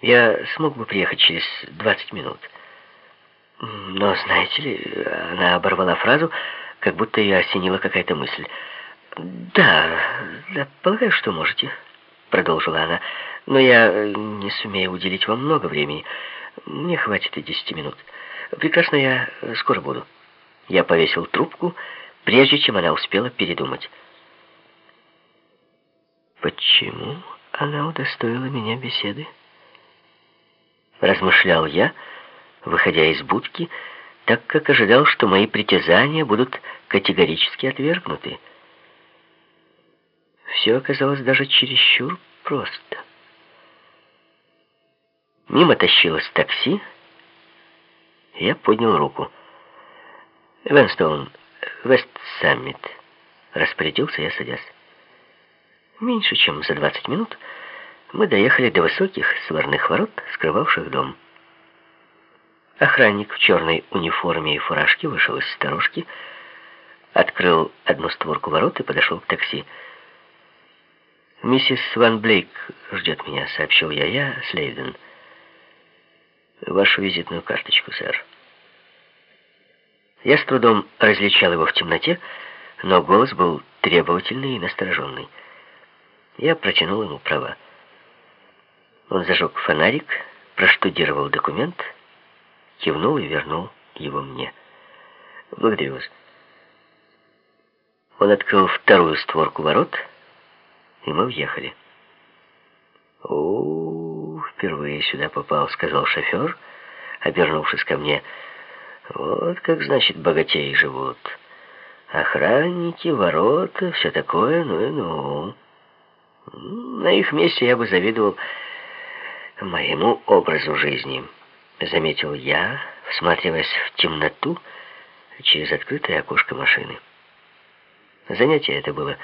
Я смог бы приехать через 20 минут. Но, знаете ли, она оборвала фразу, как будто ее осенила какая-то мысль. «Да, да, полагаю, что можете», — продолжила она. «Но я не сумею уделить вам много времени. Мне хватит и десяти минут. Прекрасно, я скоро буду». Я повесил трубку, прежде чем она успела передумать. Почему она удостоила меня беседы? Размышлял я, выходя из будки, так как ожидал, что мои притязания будут категорически отвергнуты. Все оказалось даже чересчур просто. Мимо тащилось такси, я поднял руку. «Венстоун, Вест-Саммит», — распорядился я, садясь. Меньше чем за 20 минут мы доехали до высоких сварных ворот, скрывавших дом. Охранник в черной униформе и фуражке вышел из сторожки, открыл одну створку ворот и подошел к такси. «Миссис Ван Блейк ждет меня», — сообщил я. «Я Слейден. Вашу визитную карточку, сэр». Я с трудом различал его в темноте, но голос был требовательный и настороженный. Я протянул ему права. Он зажег фонарик, проштудировал документ, кивнул и вернул его мне. Благодарю вас. Он открыл вторую створку ворот, и мы въехали. «О, впервые сюда попал», — сказал шофер, обернувшись ко мне. «Вот как, значит, богатеи живут. Охранники, ворота, все такое, ну и ну». На их месте я бы завидовал моему образу жизни, заметил я, всматриваясь в темноту через открытое окошко машины. Занятие это было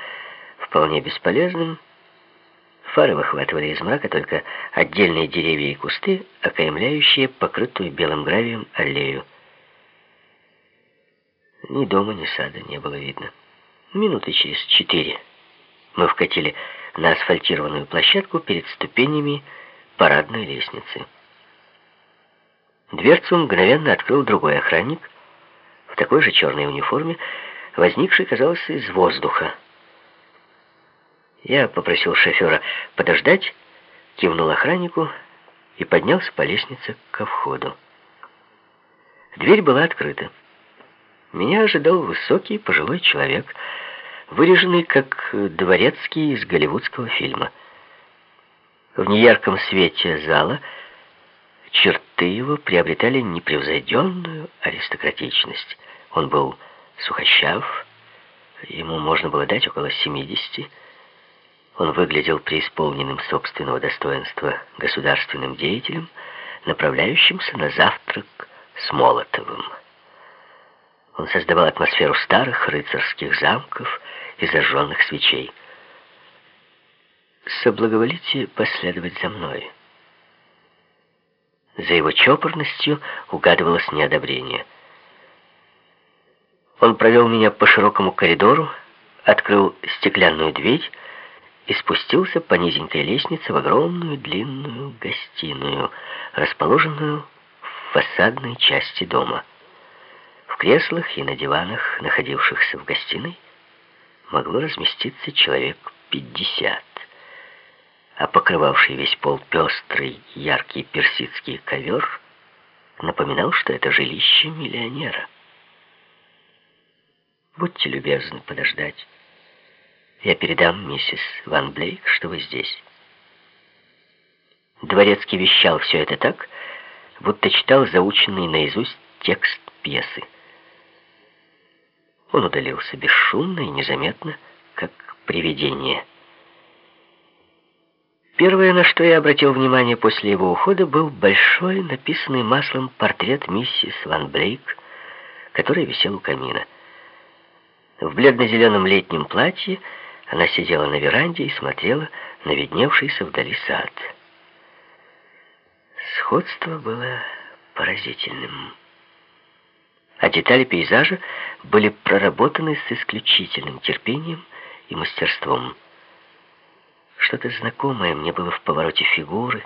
вполне бесполезным. Фары выхватывали из мрака только отдельные деревья и кусты, окаймляющие покрытую белым гравием аллею. Ни дома, ни сада не было видно. Минуты через четыре мы вкатили на асфальтированную площадку перед ступенями парадной лестницы. Дверцу мгновенно открыл другой охранник в такой же черной униформе, возникший, казалось, из воздуха. Я попросил шофера подождать, кивнул охраннику и поднялся по лестнице ко входу. Дверь была открыта. Меня ожидал высокий пожилой человек — выреженный как дворецкий из голливудского фильма. В неярком свете зала черты его приобретали непревзойденную аристократичность. Он был сухощав, ему можно было дать около 70. Он выглядел преисполненным собственного достоинства государственным деятелем, направляющимся на завтрак с Молотовым. Он создавал атмосферу старых рыцарских замков и зажженных свечей. «Соблаговолите последовать за мной». За его чопорностью угадывалось неодобрение. Он провел меня по широкому коридору, открыл стеклянную дверь и спустился по низенькой лестнице в огромную длинную гостиную, расположенную в фасадной части дома. В креслах и на диванах, находившихся в гостиной, могло разместиться человек пятьдесят, а покрывавший весь пол пестрый, яркий персидский ковер напоминал, что это жилище миллионера. Будьте любезны подождать. Я передам миссис Ван Блейк, что вы здесь. Дворецкий вещал все это так, будто читал заученный наизусть текст пьесы. Он удалился бесшумно и незаметно, как привидение. Первое, на что я обратил внимание после его ухода, был большой, написанный маслом портрет миссис Ван Блейк, который висел у камина. В бледно-зеленом летнем платье она сидела на веранде и смотрела на видневшийся вдали сад. Сходство было поразительным а детали пейзажа были проработаны с исключительным терпением и мастерством. Что-то знакомое мне было в повороте фигуры,